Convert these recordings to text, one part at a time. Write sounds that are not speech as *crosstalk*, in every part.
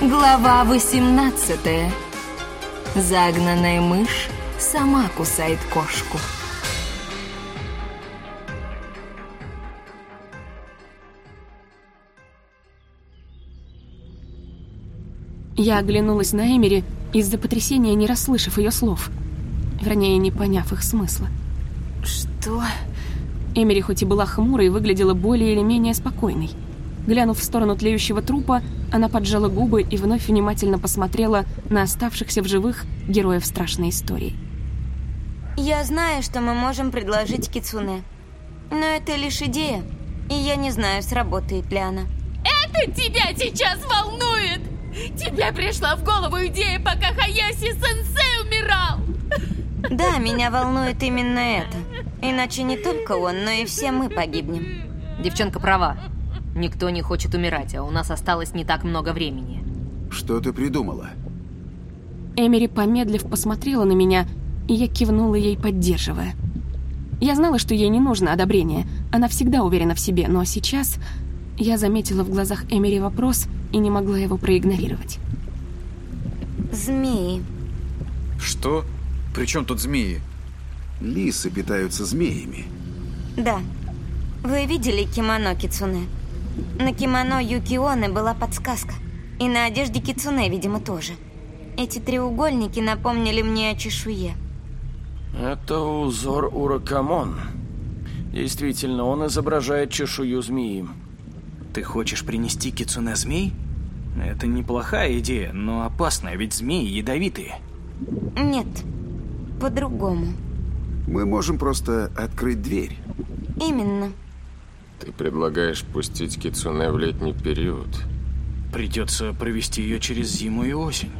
Глава 18 Загнанная мышь сама кусает кошку. Я оглянулась на Эмери, из-за потрясения не расслышав ее слов. Вернее, не поняв их смысла. Что? Эмери хоть и была хмурой, выглядела более или менее спокойной. Глянув в сторону тлеющего трупа, она поджала губы и вновь внимательно посмотрела на оставшихся в живых героев страшной истории. Я знаю, что мы можем предложить Кицуне. Но это лишь идея, и я не знаю, сработает ли она. Это тебя сейчас волнует! Тебе пришла в голову идея, пока Хаяси-сенсей умирал! Да, меня волнует именно это. Иначе не только он, но и все мы погибнем. Девчонка права. Никто не хочет умирать, а у нас осталось не так много времени. Что ты придумала? Эмери, помедлив, посмотрела на меня, и я кивнула ей, поддерживая. Я знала, что ей не нужно одобрение. Она всегда уверена в себе, но сейчас я заметила в глазах Эмери вопрос и не могла его проигнорировать. Змеи. Что? При чем тут змеи? Лисы питаются змеями. Да. Вы видели кимоно Кицуне? На кимоно Юкионы была подсказка. И на одежде Кицуне, видимо, тоже. Эти треугольники напомнили мне о чешуе. Это узор Уракамон. Действительно, он изображает чешую змеи. Ты хочешь принести Кицуне змей? Это неплохая идея, но опасная, ведь змеи ядовитые. Нет, по-другому. Мы можем просто открыть дверь. Именно. Ты предлагаешь пустить Кицуне в летний период? Придется провести ее через зиму и осень.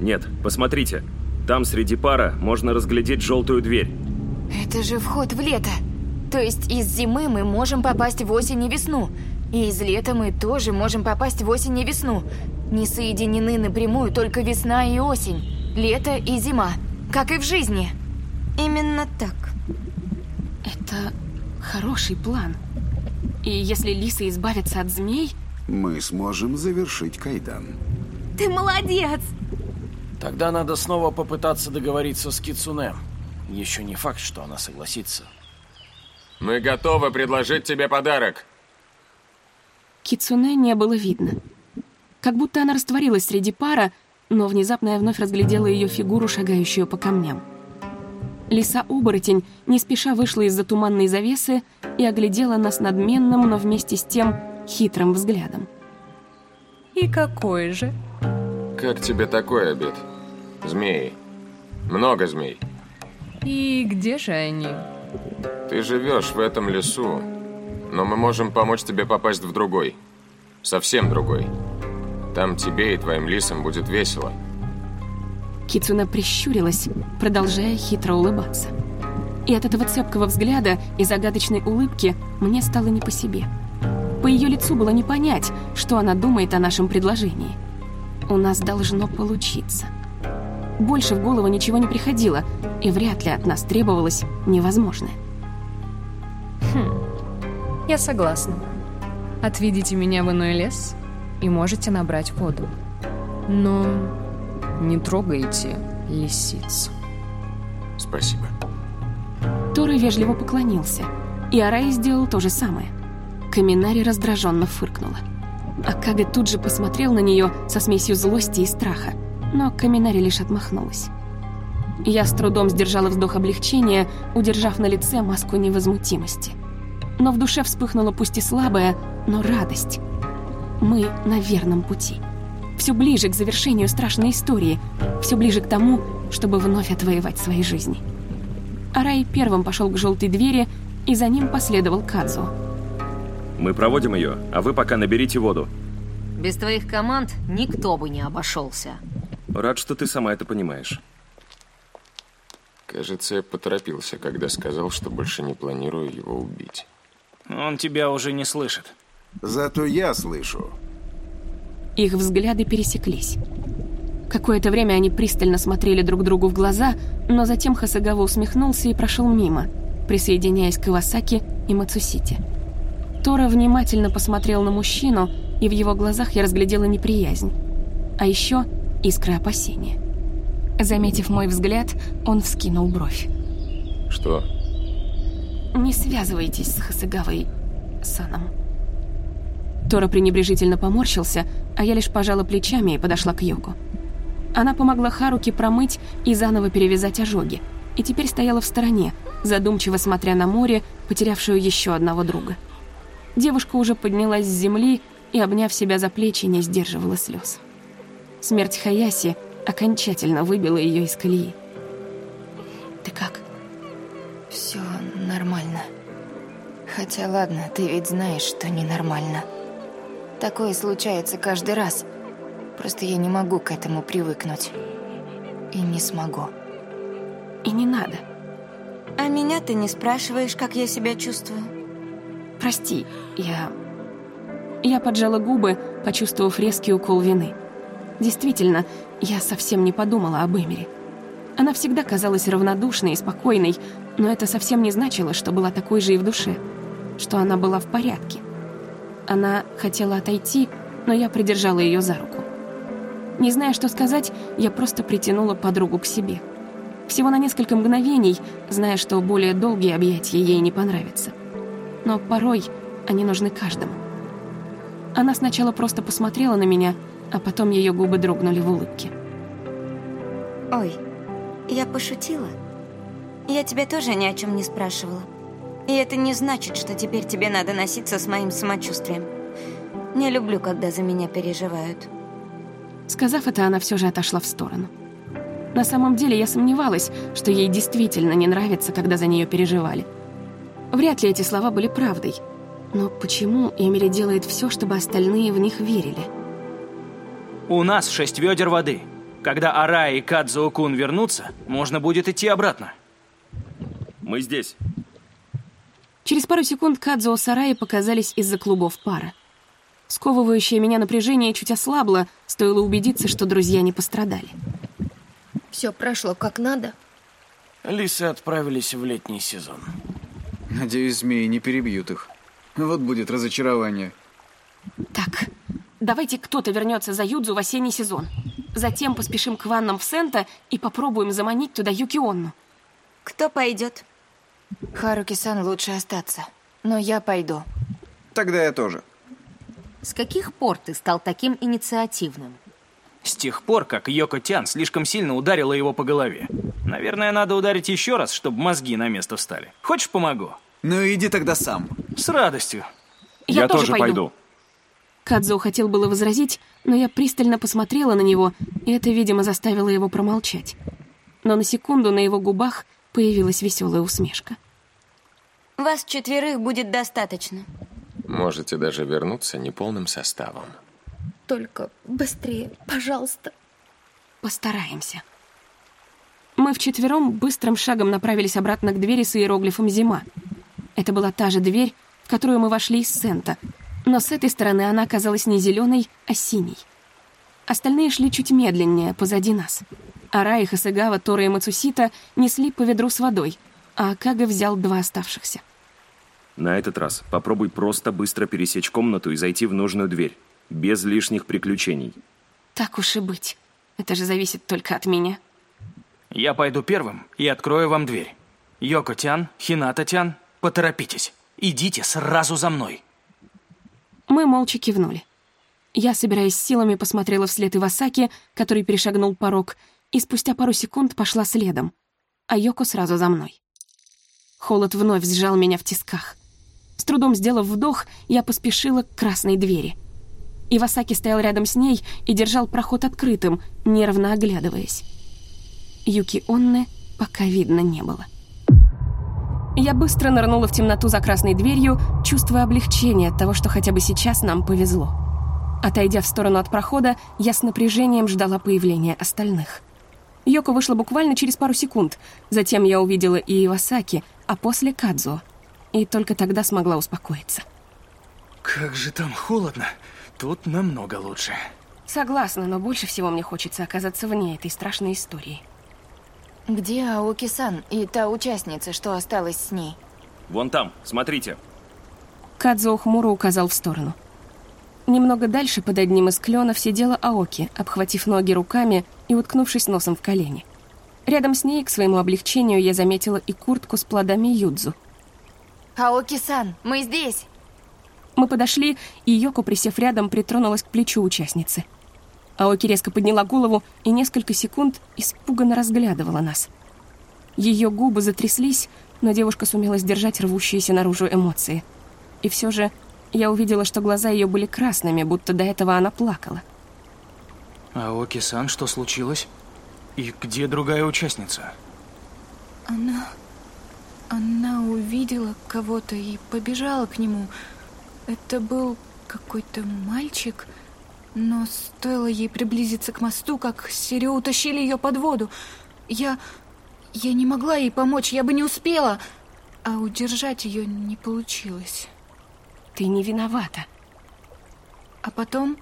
Нет, посмотрите. Там среди пара можно разглядеть желтую дверь. Это же вход в лето. То есть из зимы мы можем попасть в осень и весну. И из лета мы тоже можем попасть в осень и весну. Не соединены напрямую только весна и осень. Лето и зима. Как и в жизни. Именно так. Это хороший план. И если лисы избавятся от змей... Мы сможем завершить кайдан. Ты молодец! Тогда надо снова попытаться договориться с Кицуне. Еще не факт, что она согласится. Мы готовы предложить тебе подарок. Кицуне не было видно. Как будто она растворилась среди пара, но внезапно я вновь разглядела ее фигуру, шагающую по камням. Лиса-оборотень не спеша вышла из-за туманной завесы и оглядела нас надменным, но вместе с тем хитрым взглядом. И какой же? Как тебе такой обед? Змеи. Много змей. И где же они? Ты живешь в этом лесу, но мы можем помочь тебе попасть в другой. Совсем другой. Там тебе и твоим лисам будет весело. Кицуна прищурилась, продолжая хитро улыбаться. И от этого цепкого взгляда и загадочной улыбки мне стало не по себе. По ее лицу было не понять, что она думает о нашем предложении. У нас должно получиться. Больше в голову ничего не приходило, и вряд ли от нас требовалось невозможное. Хм, я согласна. Отведите меня в иной лес, и можете набрать воду. Но не трогайте лисиц. Спасибо. Тора вежливо поклонился, и Арай сделал то же самое. Каминари раздраженно фыркнула. Акага тут же посмотрел на нее со смесью злости и страха, но Каминари лишь отмахнулась. Я с трудом сдержала вздох облегчения, удержав на лице маску невозмутимости. Но в душе вспыхнула пусть и слабая, но радость. Мы на верном пути. Все ближе к завершению страшной истории, все ближе к тому, чтобы вновь отвоевать свои жизни. Арай первым пошел к желтой двери, и за ним последовал Кадзу. Мы проводим ее, а вы пока наберите воду. Без твоих команд никто бы не обошелся. Рад, что ты сама это понимаешь. Кажется, я поторопился, когда сказал, что больше не планирую его убить. Он тебя уже не слышит. Зато я слышу. Их взгляды пересеклись. Какое-то время они пристально смотрели друг другу в глаза, но затем Хасагава усмехнулся и прошел мимо, присоединяясь к Ивасаки и Мацусите. Тора внимательно посмотрел на мужчину, и в его глазах я разглядела неприязнь. а еще искры опасения. Заметив мой взгляд, он вскинул бровь. Что? Не связывайтесь с Хасыгавой Саном. Тора пренебрежительно поморщился, а я лишь пожала плечами и подошла к Йоку. Она помогла Харуке промыть и заново перевязать ожоги, и теперь стояла в стороне, задумчиво смотря на море, потерявшую еще одного друга. Девушка уже поднялась с земли и, обняв себя за плечи, не сдерживала слез. Смерть Хаяси окончательно выбила ее из колеи. Ты как? Все нормально. Хотя ладно, ты ведь знаешь, что ненормально. Такое случается каждый раз. Просто я не могу к этому привыкнуть. И не смогу. И не надо. А меня ты не спрашиваешь, как я себя чувствую? Прости, я... Я поджала губы, почувствовав резкий укол вины. Действительно, я совсем не подумала об Эмире. Она всегда казалась равнодушной и спокойной, но это совсем не значило, что была такой же и в душе, что она была в порядке. Она хотела отойти, но я придержала ее за руку. Не зная, что сказать, я просто притянула подругу к себе. Всего на несколько мгновений, зная, что более долгие объятия ей не понравятся. Но порой они нужны каждому. Она сначала просто посмотрела на меня, а потом ее губы дрогнули в улыбке. Ой, я пошутила. Я тебя тоже ни о чем не спрашивала. И это не значит, что теперь тебе надо носиться с моим самочувствием. Не люблю, когда за меня переживают. Сказав это, она все же отошла в сторону. На самом деле я сомневалась, что ей действительно не нравится, когда за нее переживали. Вряд ли эти слова были правдой. Но почему Эмили делает все, чтобы остальные в них верили? У нас шесть ведер воды. Когда Арай и Кадзо-кун вернутся, можно будет идти обратно. Мы здесь. Через пару секунд Кадзо с Араи показались из-за клубов пара. Сковывающее меня напряжение чуть ослабло, стоило убедиться, что друзья не пострадали. Все прошло как надо. Лисы отправились в летний сезон. Надеюсь, змеи не перебьют их. Вот будет разочарование. Так, давайте кто-то вернется за Юдзу в осенний сезон. Затем поспешим к ваннам в Сента и попробуем заманить туда Юкионну. Кто пойдет? Харуки-сан лучше остаться. Но я пойду. Тогда я тоже. С каких пор ты стал таким инициативным? С тех пор, как Йоко Тян слишком сильно ударила его по голове. Наверное, надо ударить еще раз, чтобы мозги на место встали. Хочешь, помогу? Ну иди тогда сам. С радостью. Я, тоже, пойду. Кадзо хотел было возразить, но я пристально посмотрела на него, и это, видимо, заставило его промолчать. Но на секунду на его губах появилась веселая усмешка. Вас четверых будет достаточно. Можете даже вернуться неполным составом. Только быстрее, пожалуйста. Постараемся. Мы вчетвером быстрым шагом направились обратно к двери с иероглифом «Зима». Это была та же дверь, в которую мы вошли из Сента, но с этой стороны она оказалась не зеленой, а синей. Остальные шли чуть медленнее, позади нас. Арай, Хасагава, Тора и Мацусита несли по ведру с водой, а Акага взял два оставшихся. На этот раз попробуй просто быстро пересечь комнату и зайти в нужную дверь, без лишних приключений. Так уж и быть. Это же зависит только от меня. Я пойду первым и открою вам дверь. Йоко-тян, Хината-тян, поторопитесь. Идите сразу за мной. Мы молча кивнули. Я, собираясь силами, посмотрела вслед Ивасаки, который перешагнул порог, и спустя пару секунд пошла следом, а Йоко сразу за мной. Холод вновь сжал меня в тисках. С трудом сделав вдох, я поспешила к красной двери. Ивасаки стоял рядом с ней и держал проход открытым, нервно оглядываясь. Юки Онны пока видно не было. Я быстро нырнула в темноту за красной дверью, чувствуя облегчение от того, что хотя бы сейчас нам повезло. Отойдя в сторону от прохода, я с напряжением ждала появления остальных. Йоко вышла буквально через пару секунд. Затем я увидела и Ивасаки, а после Кадзо. И только тогда смогла успокоиться. Как же там холодно. Тут намного лучше. Согласна, но больше всего мне хочется оказаться вне этой страшной истории. Где Аоки-сан и та участница, что осталась с ней? Вон там, смотрите. Кадзо хмуро указал в сторону. Немного дальше под одним из кленов сидела Аоки, обхватив ноги руками и уткнувшись носом в колени. Рядом с ней, к своему облегчению, я заметила и куртку с плодами юдзу. Аоки-сан, мы здесь! Мы подошли, и Йоко, присев рядом, притронулась к плечу участницы. Аоки резко подняла голову и несколько секунд испуганно разглядывала нас. Ее губы затряслись, но девушка сумела сдержать рвущиеся наружу эмоции. И все же я увидела, что глаза ее были красными, будто до этого она плакала. Аоки-сан, что случилось? И где другая участница? Она... Она увидела кого-то и побежала к нему. Это был какой-то мальчик, но стоило ей приблизиться к мосту, как Сирио утащили ее под воду. Я... Я не могла ей помочь, я бы не успела, а удержать ее не получилось. Ты не виновата. А потом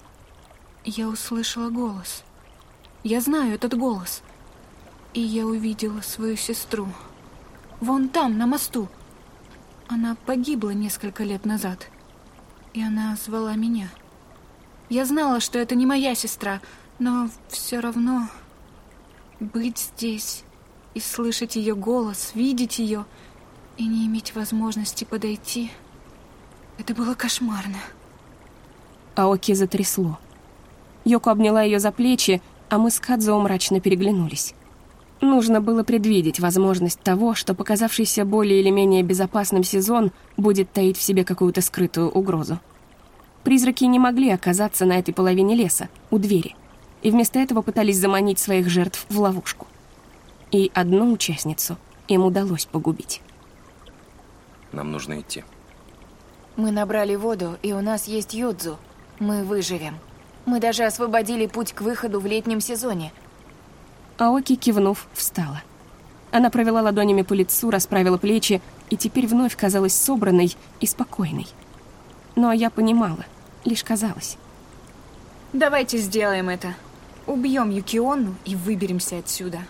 я услышала голос. Я знаю этот голос. И я увидела свою сестру. Вон там, на мосту. Она погибла несколько лет назад. И она звала меня. Я знала, что это не моя сестра, но все равно быть здесь и слышать ее голос, видеть ее и не иметь возможности подойти, это было кошмарно. Аоки затрясло. Йоко обняла ее за плечи, а мы с Кадзо мрачно переглянулись. Нужно было предвидеть возможность того, что показавшийся более или менее безопасным сезон будет таить в себе какую-то скрытую угрозу. Призраки не могли оказаться на этой половине леса, у двери, и вместо этого пытались заманить своих жертв в ловушку. И одну участницу им удалось погубить. Нам нужно идти. Мы набрали воду, и у нас есть юдзу. Мы выживем. Мы даже освободили путь к выходу в летнем сезоне. Аоки, кивнув, встала. Она провела ладонями по лицу, расправила плечи и теперь вновь казалась собранной и спокойной. Но я понимала, лишь казалось. Давайте сделаем это. Убьем Юкиону и выберемся отсюда.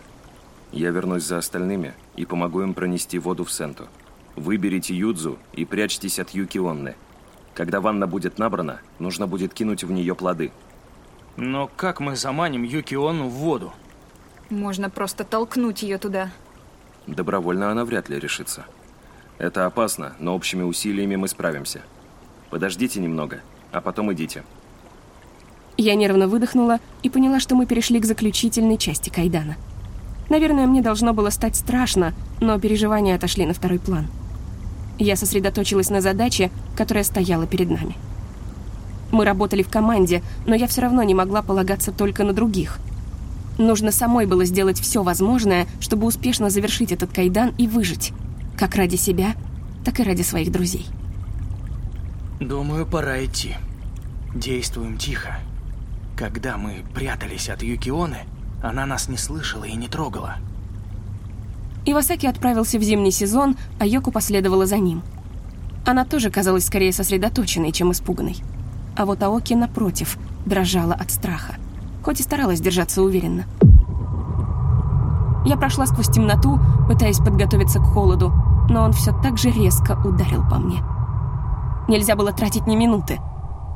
Я вернусь за остальными и помогу им пронести воду в Сенту. Выберите Юдзу и прячьтесь от Юкионны. Когда ванна будет набрана, нужно будет кинуть в нее плоды. Но как мы заманим Юкиону в воду? Можно просто толкнуть ее туда. Добровольно она вряд ли решится. Это опасно, но общими усилиями мы справимся. Подождите немного, а потом идите. Я нервно выдохнула и поняла, что мы перешли к заключительной части Кайдана. Наверное, мне должно было стать страшно, но переживания отошли на второй план. Я сосредоточилась на задаче, которая стояла перед нами. Мы работали в команде, но я все равно не могла полагаться только на других. Нужно самой было сделать все возможное, чтобы успешно завершить этот кайдан и выжить. Как ради себя, так и ради своих друзей. Думаю, пора идти. Действуем тихо. Когда мы прятались от Юкионы, она нас не слышала и не трогала. Ивасаки отправился в зимний сезон, а Йоко последовала за ним. Она тоже казалась скорее сосредоточенной, чем испуганной. А вот Аоки, напротив, дрожала от страха, хоть и старалась держаться уверенно. Я прошла сквозь темноту, пытаясь подготовиться к холоду, но он все так же резко ударил по мне. Нельзя было тратить ни минуты.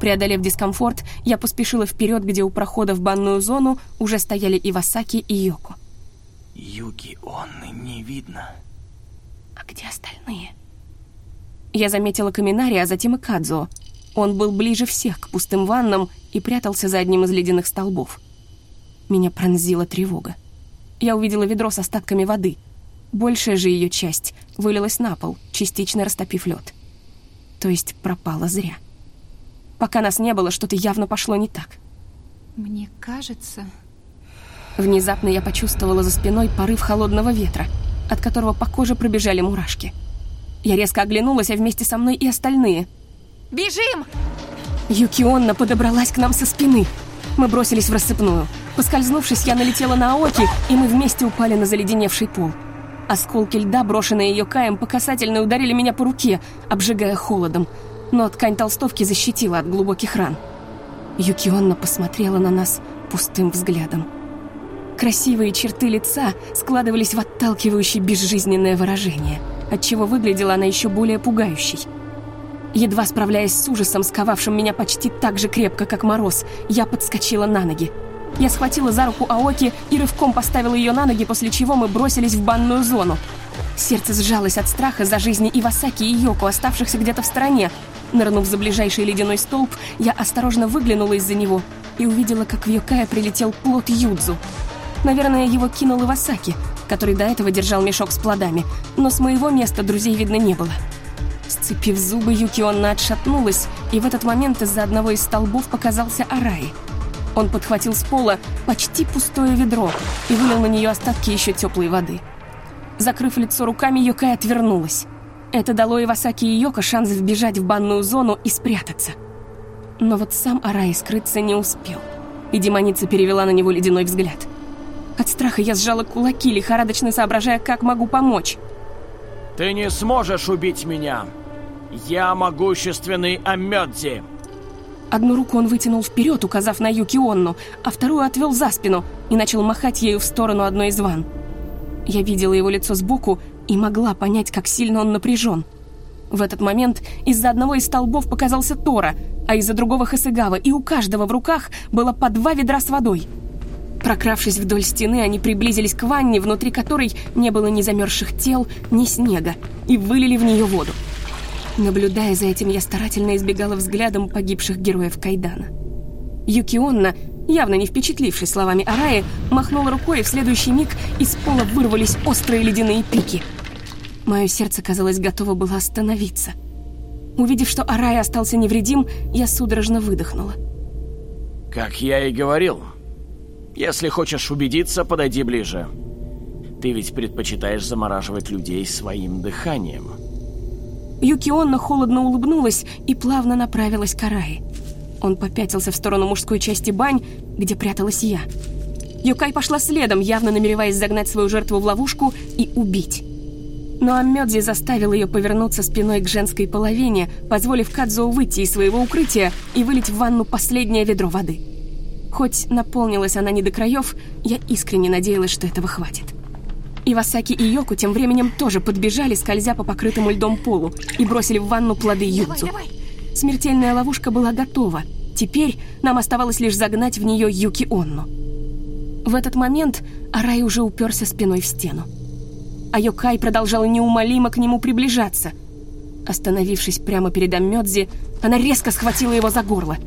Преодолев дискомфорт, я поспешила вперед, где у прохода в банную зону уже стояли Ивасаки и Йоко. Юки Онны не видно. А где остальные? Я заметила Каминари, а затем и Кадзо. Он был ближе всех к пустым ваннам и прятался за одним из ледяных столбов. Меня пронзила тревога. Я увидела ведро с остатками воды. Большая же ее часть вылилась на пол, частично растопив лед. То есть пропала зря. Пока нас не было, что-то явно пошло не так. Мне кажется, Внезапно я почувствовала за спиной порыв холодного ветра, от которого по коже пробежали мурашки. Я резко оглянулась, а вместе со мной и остальные. «Бежим!» Юкионна подобралась к нам со спины. Мы бросились в рассыпную. Поскользнувшись, я налетела на Аоки, и мы вместе упали на заледеневший пол. Осколки льда, брошенные ее каем, по касательной ударили меня по руке, обжигая холодом. Но ткань толстовки защитила от глубоких ран. Юкионна посмотрела на нас пустым взглядом. Красивые черты лица складывались в отталкивающее безжизненное выражение, отчего выглядела она еще более пугающей. Едва справляясь с ужасом, сковавшим меня почти так же крепко, как мороз, я подскочила на ноги. Я схватила за руку Аоки и рывком поставила ее на ноги, после чего мы бросились в банную зону. Сердце сжалось от страха за жизни Ивасаки и Йоко, оставшихся где-то в стороне. Нырнув за ближайший ледяной столб, я осторожно выглянула из-за него и увидела, как в Йокая прилетел плод Юдзу. Наверное, его кинул Ивасаки, который до этого держал мешок с плодами, но с моего места друзей видно не было. Сцепив зубы, Юкионна отшатнулась, и в этот момент из-за одного из столбов показался Араи. Он подхватил с пола почти пустое ведро и вылил на нее остатки еще теплой воды. Закрыв лицо руками, Йокай отвернулась. Это дало Ивасаки и Йоко шанс вбежать в банную зону и спрятаться. Но вот сам Араи скрыться не успел, и демоница перевела на него ледяной взгляд. От страха я сжала кулаки, лихорадочно соображая, как могу помочь. «Ты не сможешь убить меня! Я могущественный Амёдзи!» Одну руку он вытянул вперед, указав на Юки Онну, а вторую отвел за спину и начал махать ею в сторону одной из ванн. Я видела его лицо сбоку и могла понять, как сильно он напряжен. В этот момент из-за одного из столбов показался Тора, а из-за другого Хасыгава, и у каждого в руках было по два ведра с водой. Прокравшись вдоль стены, они приблизились к ванне, внутри которой не было ни замерзших тел, ни снега, и вылили в нее воду. Наблюдая за этим, я старательно избегала взглядом погибших героев Кайдана. Юкионна, явно не впечатлившись словами Араи, махнула рукой, и в следующий миг из пола вырвались острые ледяные пики. Мое сердце, казалось, готово было остановиться. Увидев, что Арай остался невредим, я судорожно выдохнула. Как я и говорил, если хочешь убедиться, подойди ближе. Ты ведь предпочитаешь замораживать людей своим дыханием. Юкионна холодно улыбнулась и плавно направилась к Араи. Он попятился в сторону мужской части бань, где пряталась я. Юкай пошла следом, явно намереваясь загнать свою жертву в ловушку и убить. Но Аммёдзи заставил ее повернуться спиной к женской половине, позволив Кадзоу выйти из своего укрытия и вылить в ванну последнее ведро воды. Хоть наполнилась она не до краев, я искренне надеялась, что этого хватит. Ивасаки и Йоку тем временем тоже подбежали, скользя по покрытому льдом полу, и бросили в ванну плоды Юдзу. Смертельная ловушка была готова. Теперь нам оставалось лишь загнать в нее Юки Онну. В этот момент Арай уже уперся спиной в стену. А Йокай продолжала неумолимо к нему приближаться. Остановившись прямо перед Аммёдзи, она резко схватила его за горло.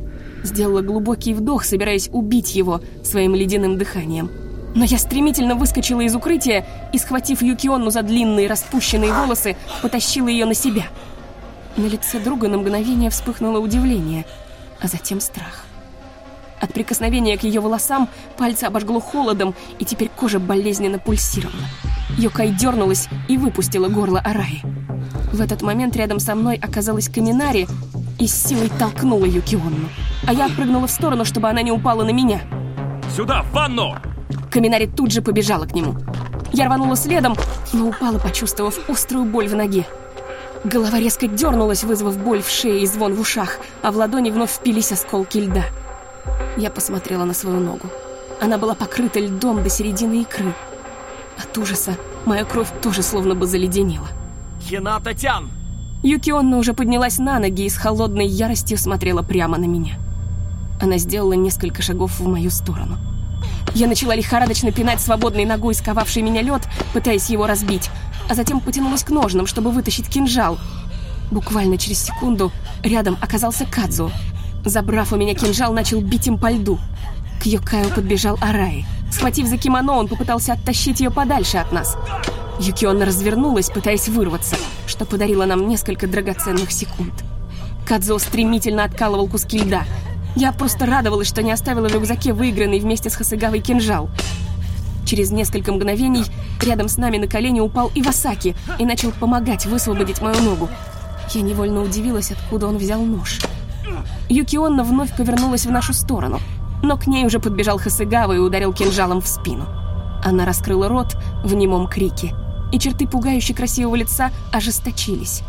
Сделала глубокий вдох, собираясь убить его своим ледяным дыханием. Но я стремительно выскочила из укрытия и, схватив Юкионну за длинные распущенные волосы, потащила ее на себя. На лице друга на мгновение вспыхнуло удивление, а затем страх. От прикосновения к ее волосам пальцы обожгло холодом, и теперь кожа болезненно пульсировала. Йокай дернулась и выпустила горло Араи. В этот момент рядом со мной оказалась Каминари и с силой толкнула Юкионну. А я отпрыгнула в сторону, чтобы она не упала на меня. «Сюда, в ванну!» Каминари тут же побежала к нему. Я рванула следом, но упала, почувствовав острую боль в ноге. Голова резко дернулась, вызвав боль в шее и звон в ушах, а в ладони вновь впились осколки льда. Я посмотрела на свою ногу. Она была покрыта льдом до середины икры. От ужаса моя кровь тоже словно бы заледенела. Хината Тян! Юкионна уже поднялась на ноги и с холодной яростью смотрела прямо на меня. Она сделала несколько шагов в мою сторону. Я начала лихорадочно пинать свободной ногой сковавший меня лед, пытаясь его разбить, а затем потянулась к ножнам, чтобы вытащить кинжал. Буквально через секунду рядом оказался Кадзу. Забрав у меня кинжал, начал бить им по льду. К Йокаю подбежал Араи. Схватив за кимоно, он попытался оттащить ее подальше от нас. Юкионна развернулась, пытаясь вырваться, что подарило нам несколько драгоценных секунд. Кадзо стремительно откалывал куски льда. Я просто радовалась, что не оставила в рюкзаке выигранный вместе с Хасыгавой кинжал. Через несколько мгновений рядом с нами на колени упал Ивасаки и начал помогать высвободить мою ногу. Я невольно удивилась, откуда он взял нож. Юкионна вновь повернулась в нашу сторону, но к ней уже подбежал Хасыгава и ударил кинжалом в спину. Она раскрыла рот в немом крике, и черты пугающе красивого лица ожесточились.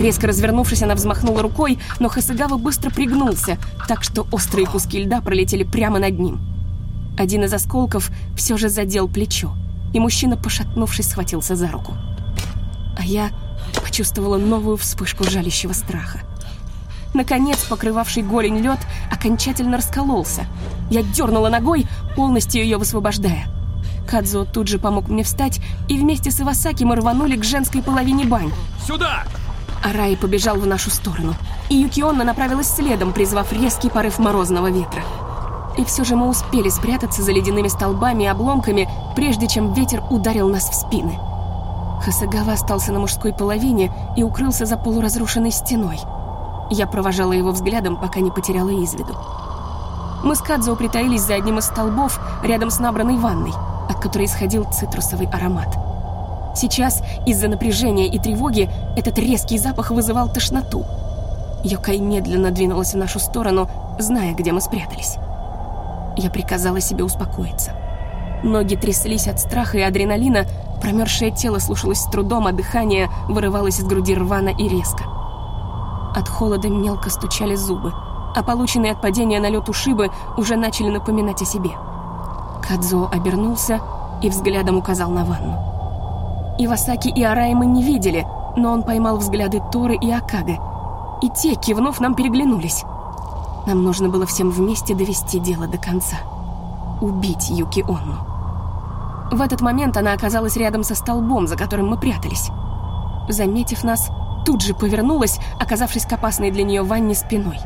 Резко развернувшись, она взмахнула рукой, но Хасыгава быстро пригнулся, так что острые куски льда пролетели прямо над ним. Один из осколков все же задел плечо, и мужчина, пошатнувшись, схватился за руку. А я почувствовала новую вспышку жалящего страха. Наконец, покрывавший голень лед окончательно раскололся. Я дернула ногой, полностью ее высвобождая. Кадзо тут же помог мне встать, и вместе с Ивасаки мы рванули к женской половине бань. Сюда! Араи побежал в нашу сторону, и Юкионна направилась следом, призвав резкий порыв морозного ветра. И все же мы успели спрятаться за ледяными столбами и обломками, прежде чем ветер ударил нас в спины. Хасагава остался на мужской половине и укрылся за полуразрушенной стеной. Я провожала его взглядом, пока не потеряла из виду. Мы с Кадзо притаились за одним из столбов рядом с набранной ванной, от которой исходил цитрусовый аромат. Сейчас, из-за напряжения и тревоги, этот резкий запах вызывал тошноту. Йокай медленно двинулась в нашу сторону, зная, где мы спрятались. Я приказала себе успокоиться. Ноги тряслись от страха и адреналина, промерзшее тело слушалось с трудом, а дыхание вырывалось из груди рвано и резко. От холода мелко стучали зубы, а полученные от падения на лед ушибы уже начали напоминать о себе. Кадзо обернулся и взглядом указал на ванну. Ивасаки и Араи мы не видели, но он поймал взгляды Торы и Акага, и те, кивнув, нам переглянулись. Нам нужно было всем вместе довести дело до конца. Убить Юки Онну. В этот момент она оказалась рядом со столбом, за которым мы прятались. Заметив нас, тут же повернулась, оказавшись к опасной для нее ванне спиной.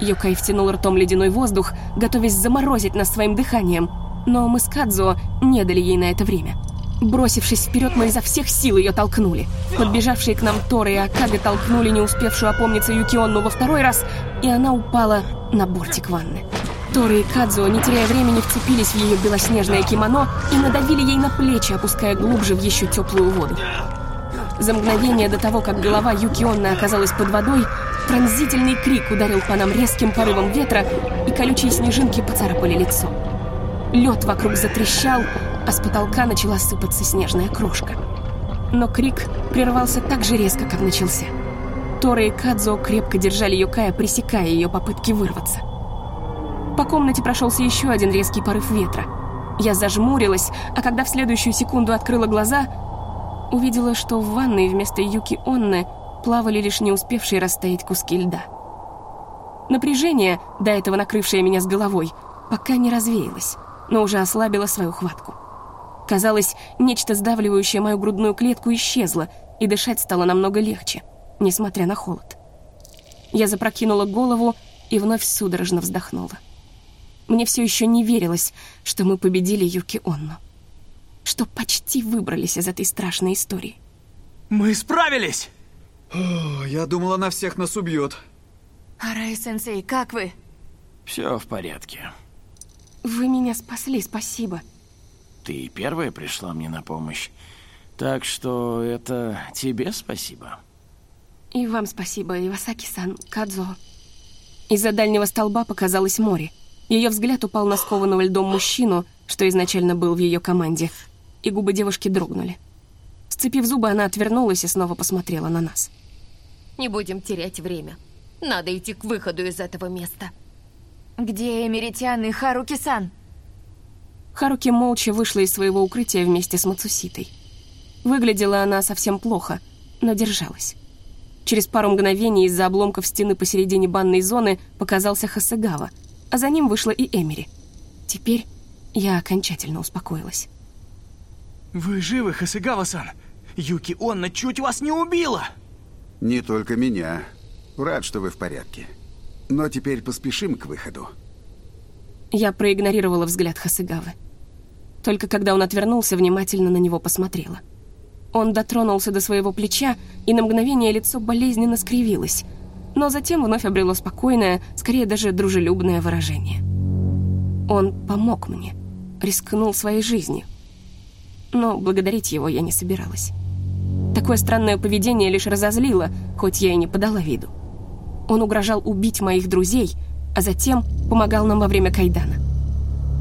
Юкай втянул ртом ледяной воздух, готовясь заморозить нас своим дыханием, но мы с Кадзо не дали ей на это время. Бросившись вперед, мы изо всех сил ее толкнули. Подбежавшие к нам Тора и Акага толкнули не успевшую опомниться Юкионну во второй раз, и она упала на бортик ванны. Тора и Кадзо, не теряя времени, вцепились в ее белоснежное кимоно и надавили ей на плечи, опуская глубже в еще теплую воду. За мгновение до того, как голова Юкионны оказалась под водой, пронзительный крик ударил по нам резким порывом ветра, и колючие снежинки поцарапали лицо. Лед вокруг затрещал, а с потолка начала сыпаться снежная крошка. Но крик прервался так же резко, как начался. Тора и Кадзо крепко держали Юкая, пресекая ее попытки вырваться. По комнате прошелся еще один резкий порыв ветра. Я зажмурилась, а когда в следующую секунду открыла глаза, увидела, что в ванной вместо Юки Онны плавали лишь не успевшие растаять куски льда. Напряжение, до этого накрывшее меня с головой, пока не развеялось, но уже ослабило свою хватку. Казалось, нечто сдавливающее мою грудную клетку исчезло, и дышать стало намного легче, несмотря на холод. Я запрокинула голову и вновь судорожно вздохнула. Мне все еще не верилось, что мы победили Юки Онну. Что почти выбрались из этой страшной истории. Мы справились! О, я думал, она всех нас убьет. Арай-сенсей, как вы? Все в порядке. Вы меня спасли, спасибо. Ты первая пришла мне на помощь. Так что это тебе спасибо. И вам спасибо, Ивасаки-сан, Кадзо. Из-за дальнего столба показалось море. Ее взгляд упал на скованного льдом мужчину, что изначально был в ее команде, и губы девушки дрогнули. Сцепив зубы, она отвернулась и снова посмотрела на нас. Не будем терять время. Надо идти к выходу из этого места. Где Эмеритян и Харуки-сан? Харуки молча вышла из своего укрытия вместе с Мацуситой. Выглядела она совсем плохо, но держалась. Через пару мгновений из-за обломков стены посередине банной зоны показался Хасагава, а за ним вышла и Эмери. Теперь я окончательно успокоилась. Вы живы, Хасагава-сан? Юки Онна чуть вас не убила! Не только меня. Рад, что вы в порядке. Но теперь поспешим к выходу. Я проигнорировала взгляд Хасыгавы. Только когда он отвернулся, внимательно на него посмотрела. Он дотронулся до своего плеча, и на мгновение лицо болезненно скривилось, но затем вновь обрело спокойное, скорее даже дружелюбное выражение. Он помог мне, рискнул своей жизнью. Но благодарить его я не собиралась. Такое странное поведение лишь разозлило, хоть я и не подала виду. Он угрожал убить моих друзей, а затем помогал нам во время кайдана.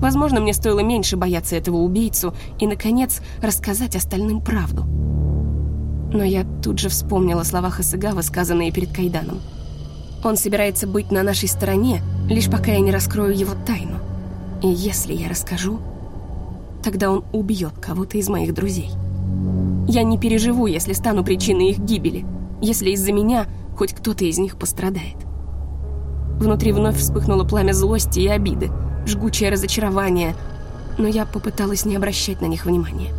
Возможно, мне стоило меньше бояться этого убийцу и, наконец, рассказать остальным правду. Но я тут же вспомнила слова Хасыгавы, сказанные перед кайданом. Он собирается быть на нашей стороне, лишь пока я не раскрою его тайну. И если я расскажу, тогда он убьет кого-то из моих друзей. Я не переживу, если стану причиной их гибели, если из-за меня хоть кто-то из них пострадает. Внутри вновь вспыхнуло пламя злости и обиды, жгучее разочарование, но я попыталась не обращать на них внимания.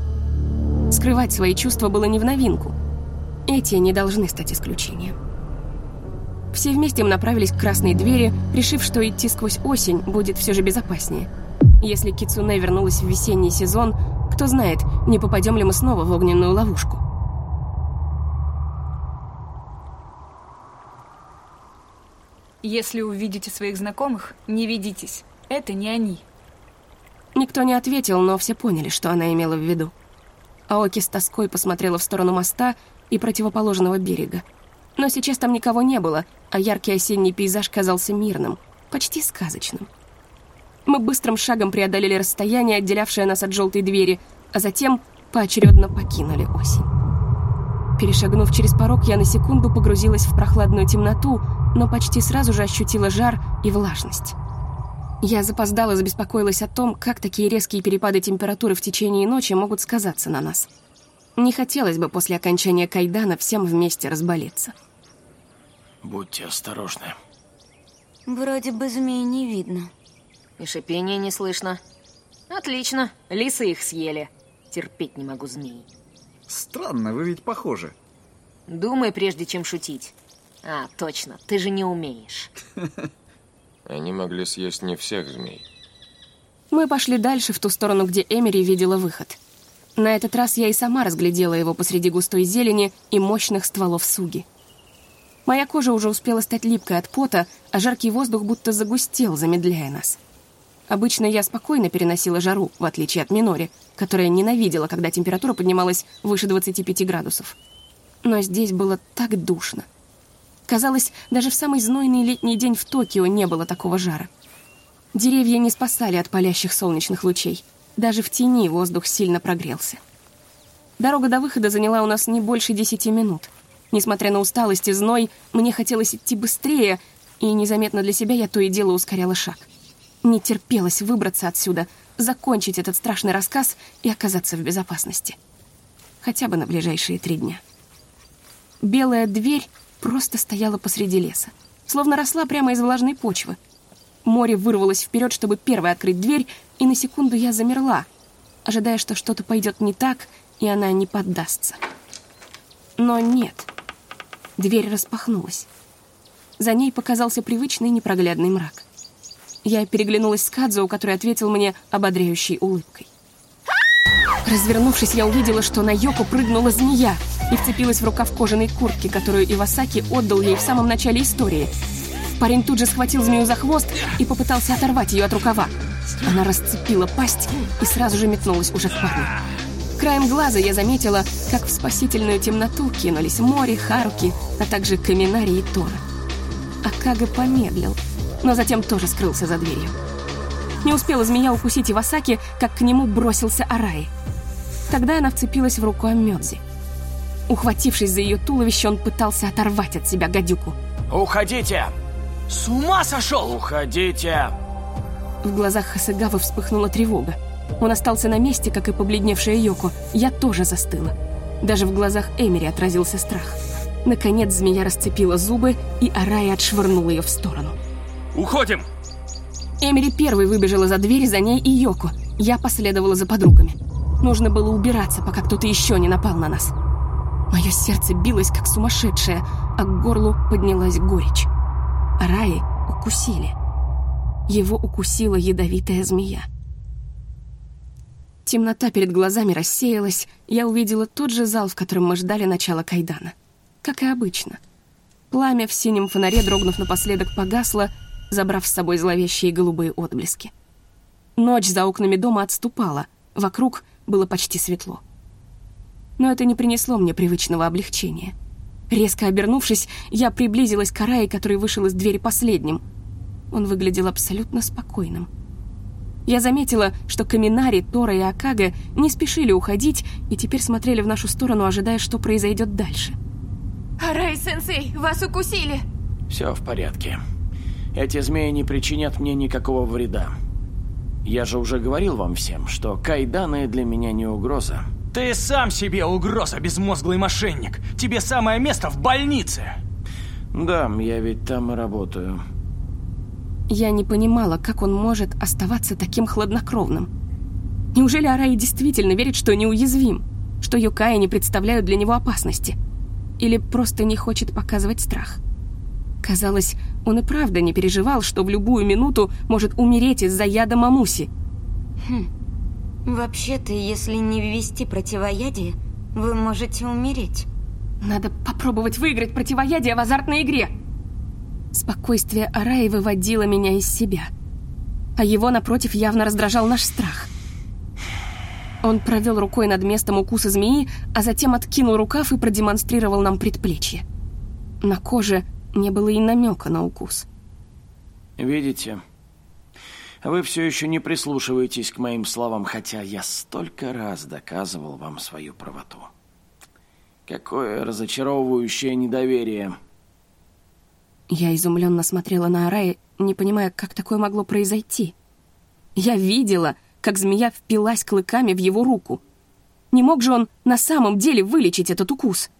Скрывать свои чувства было не в новинку. Эти не должны стать исключением. Все вместе мы направились к красной двери, решив, что идти сквозь осень будет все же безопаснее. Если Кицуне вернулась в весенний сезон, кто знает, не попадем ли мы снова в огненную ловушку. Если увидите своих знакомых, не ведитесь. Это не они. Никто не ответил, но все поняли, что она имела в виду. Аоки с тоской посмотрела в сторону моста и противоположного берега. Но сейчас там никого не было, а яркий осенний пейзаж казался мирным, почти сказочным. Мы быстрым шагом преодолели расстояние, отделявшее нас от желтой двери, а затем поочередно покинули осень. Перешагнув через порог, я на секунду погрузилась в прохладную темноту, но почти сразу же ощутила жар и влажность. Я запоздала, забеспокоилась о том, как такие резкие перепады температуры в течение ночи могут сказаться на нас. Не хотелось бы после окончания кайдана всем вместе разболеться. Будьте осторожны. Вроде бы змей не видно. И шипения не слышно. Отлично, лисы их съели. Терпеть не могу змей. Странно, вы ведь похожи. Думай, прежде чем шутить. А, точно, ты же не умеешь. *laughs* Они могли съесть не всех змей. Мы пошли дальше, в ту сторону, где Эмери видела выход. На этот раз я и сама разглядела его посреди густой зелени и мощных стволов суги. Моя кожа уже успела стать липкой от пота, а жаркий воздух будто загустел, замедляя нас. Обычно я спокойно переносила жару, в отличие от Минори, которая ненавидела, когда температура поднималась выше 25 градусов. Но здесь было так душно. Казалось, даже в самый знойный летний день в Токио не было такого жара. Деревья не спасали от палящих солнечных лучей. Даже в тени воздух сильно прогрелся. Дорога до выхода заняла у нас не больше десяти минут. Несмотря на усталость и зной, мне хотелось идти быстрее, и незаметно для себя я то и дело ускоряла шаг. Не терпелось выбраться отсюда, закончить этот страшный рассказ и оказаться в безопасности. Хотя бы на ближайшие три дня. Белая дверь просто стояла посреди леса, словно росла прямо из влажной почвы. Море вырвалось вперед, чтобы первой открыть дверь, и на секунду я замерла, ожидая, что что-то пойдет не так, и она не поддастся. Но нет. Дверь распахнулась. За ней показался привычный непроглядный мрак. Я переглянулась с Кадзо, который ответил мне ободряющей улыбкой. Развернувшись, я увидела, что на Йоку прыгнула змея и вцепилась в рукав кожаной куртки, которую Ивасаки отдал ей в самом начале истории. Парень тут же схватил змею за хвост и попытался оторвать ее от рукава. Она расцепила пасть и сразу же метнулась уже к парню. Краем глаза я заметила, как в спасительную темноту кинулись Мори, Харуки, а также Каминари и Тора. Акага помедлил, но затем тоже скрылся за дверью. Не успела змея укусить Ивасаки, как к нему бросился Араи. Тогда она вцепилась в руку Амёдзи. Ухватившись за ее туловище, он пытался оторвать от себя гадюку. Уходите! С ума сошел! Уходите! В глазах Хасыгавы вспыхнула тревога. Он остался на месте, как и побледневшая Йоко. Я тоже застыла. Даже в глазах Эмери отразился страх. Наконец змея расцепила зубы, и Арая отшвырнула ее в сторону. Уходим! Эмери первой выбежала за дверь, за ней и Йоко. Я последовала за подругами. Нужно было убираться, пока кто-то еще не напал на нас. Мое сердце билось, как сумасшедшее, а к горлу поднялась горечь. Араи укусили. Его укусила ядовитая змея. Темнота перед глазами рассеялась, я увидела тот же зал, в котором мы ждали начала кайдана. Как и обычно. Пламя в синем фонаре, дрогнув напоследок, погасло, забрав с собой зловещие голубые отблески. Ночь за окнами дома отступала, вокруг было почти светло. Но это не принесло мне привычного облегчения. Резко обернувшись, я приблизилась к Арае, который вышел из двери последним. Он выглядел абсолютно спокойным. Я заметила, что Каминари, Тора и Акага не спешили уходить и теперь смотрели в нашу сторону, ожидая, что произойдет дальше. Арай-сенсей, вас укусили! Все в порядке. Эти змеи не причинят мне никакого вреда. Я же уже говорил вам всем, что кайданы для меня не угроза. Ты сам себе угроза, безмозглый мошенник. Тебе самое место в больнице. Да, я ведь там и работаю. Я не понимала, как он может оставаться таким хладнокровным. Неужели Араи действительно верит, что неуязвим? Что Юкаи не представляют для него опасности? Или просто не хочет показывать страх? Казалось, он и правда не переживал, что в любую минуту может умереть из-за яда Мамуси. Хм. Вообще-то, если не ввести противоядие, вы можете умереть. Надо попробовать выиграть противоядие в азартной игре. Спокойствие Араи выводило меня из себя. А его, напротив, явно раздражал наш страх. Он провел рукой над местом укуса змеи, а затем откинул рукав и продемонстрировал нам предплечье. На коже не было и намека на укус. Видите? Вы все еще не прислушиваетесь к моим словам, хотя я столько раз доказывал вам свою правоту. Какое разочаровывающее недоверие. Я изумленно смотрела на Араи, не понимая, как такое могло произойти. Я видела, как змея впилась клыками в его руку. Не мог же он на самом деле вылечить этот укус?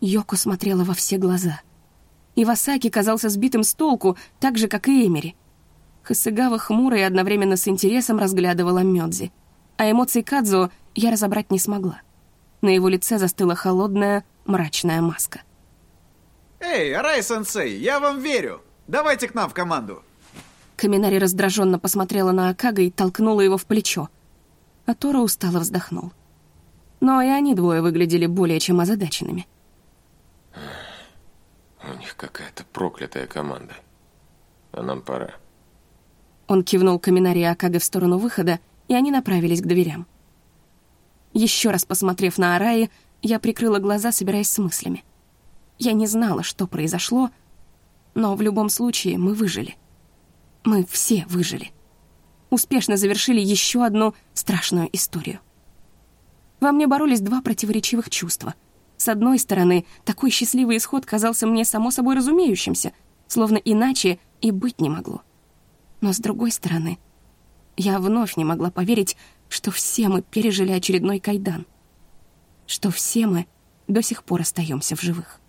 Йоко смотрела во все глаза. Ивасаки казался сбитым с толку, так же, как и Эмери. Хасыгава хмуро и одновременно с интересом разглядывала Мёдзи. А эмоции Кадзо я разобрать не смогла. На его лице застыла холодная, мрачная маска. Эй, Арай-сенсей, я вам верю. Давайте к нам в команду. Каминари раздраженно посмотрела на Акага и толкнула его в плечо. А Тора устало вздохнул. Но и они двое выглядели более чем озадаченными. У них какая-то проклятая команда. А нам пора. Он кивнул Каминари и Акага в сторону выхода, и они направились к дверям. Еще раз посмотрев на Араи, я прикрыла глаза, собираясь с мыслями. Я не знала, что произошло, но в любом случае мы выжили. Мы все выжили. Успешно завершили еще одну страшную историю. Во мне боролись два противоречивых чувства. С одной стороны, такой счастливый исход казался мне само собой разумеющимся, словно иначе и быть не могло. Но с другой стороны, я вновь не могла поверить, что все мы пережили очередной кайдан. Что все мы до сих пор остаемся в живых.